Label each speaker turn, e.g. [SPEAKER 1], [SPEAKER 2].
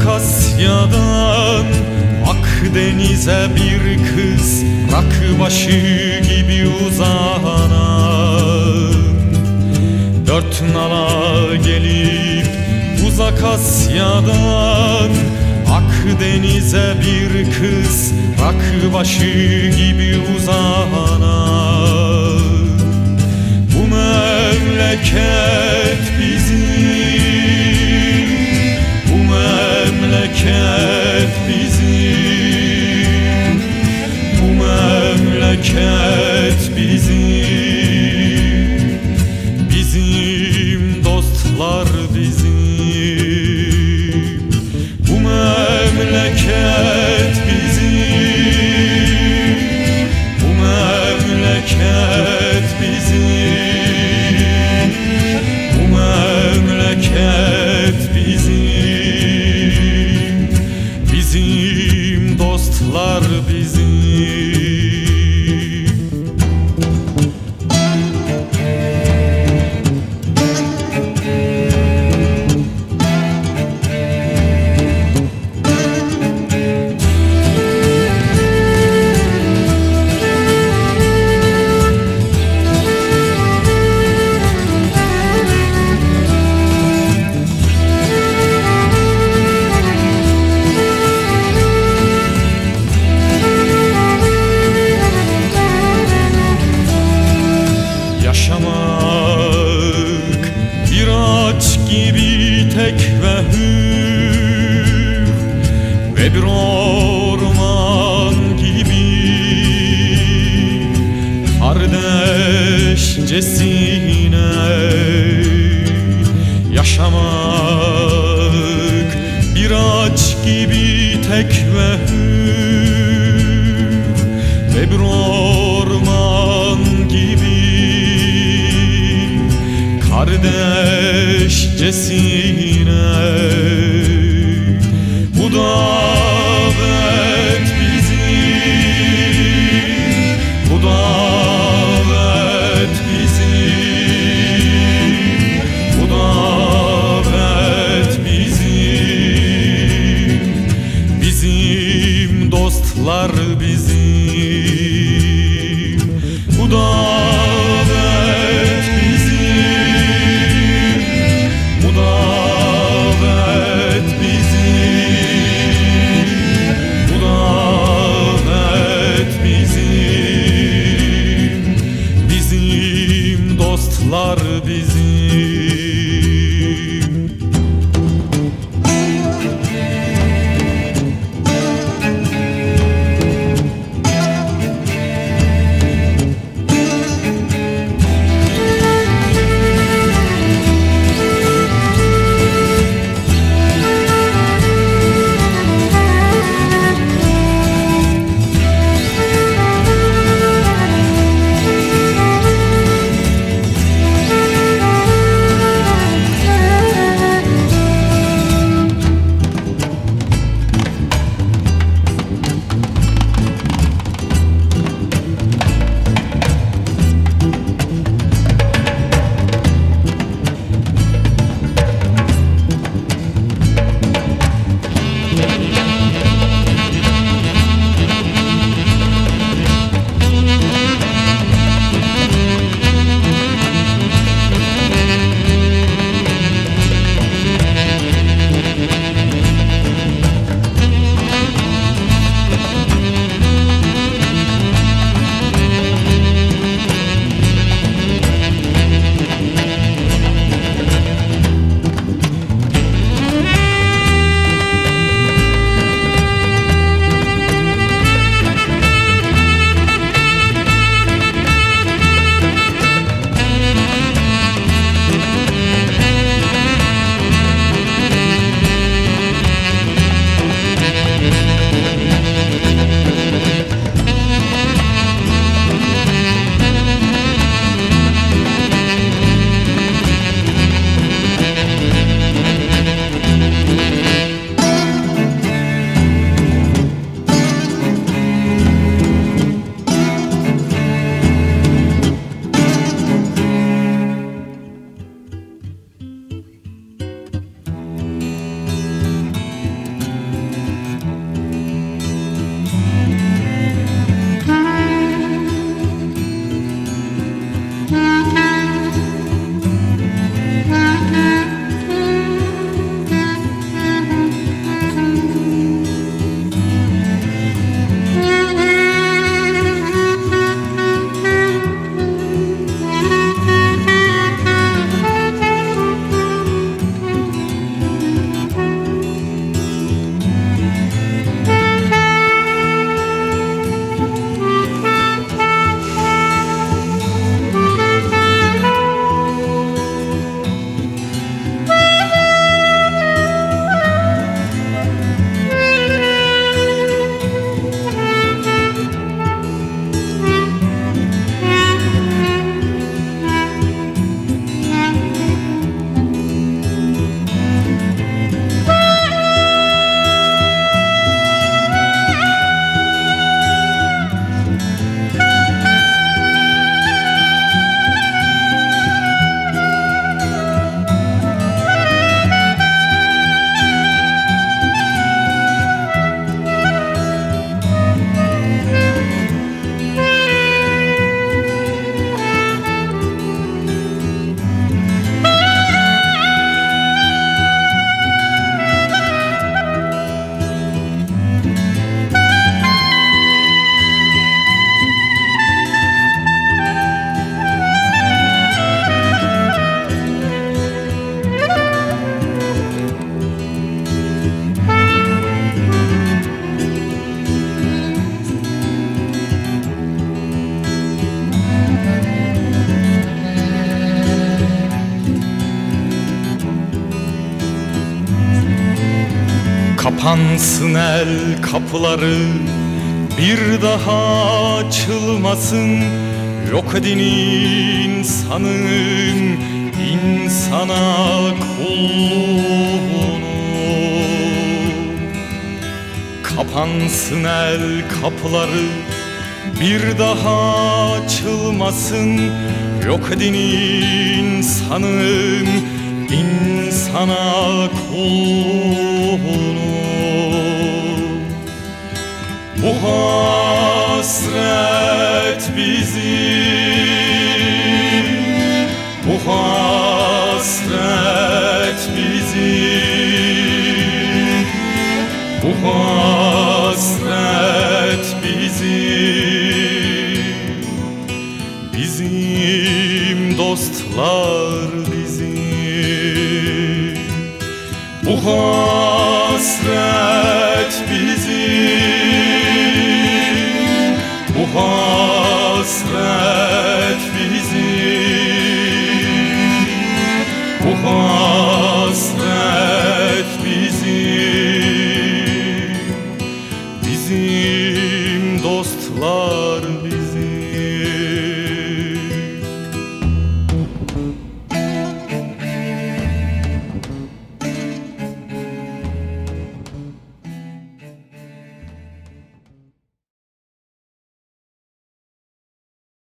[SPEAKER 1] Akasya'dan Akdeniz'e bir kız Rakbaşı gibi uzanan. Dört nala gelip Uzak Asya'dan Akdeniz'e bir kız Rakbaşı gibi uzanan. Bu memleket bizim Yaşamak bir ağaç gibi tek ve hür Ve bir orman gibi. Kardeşcesine Yaşamak bir ağaç gibi tek ve hür Ve bir orman kardeşcesine Bu davet bizim Bu davet bizim Bu davet bizim. Bizim dostlar bizim Kapansın el kapıları bir daha açılmasın. Yok edin insanın insana kulluğunu. Kapansın el kapıları bir daha açılmasın. Yok edin insanın insana kulluğunu Bu hasret bizim Bu hasret bizim Bu hasret bizim Bizim dostlar bizim Bu hasret out.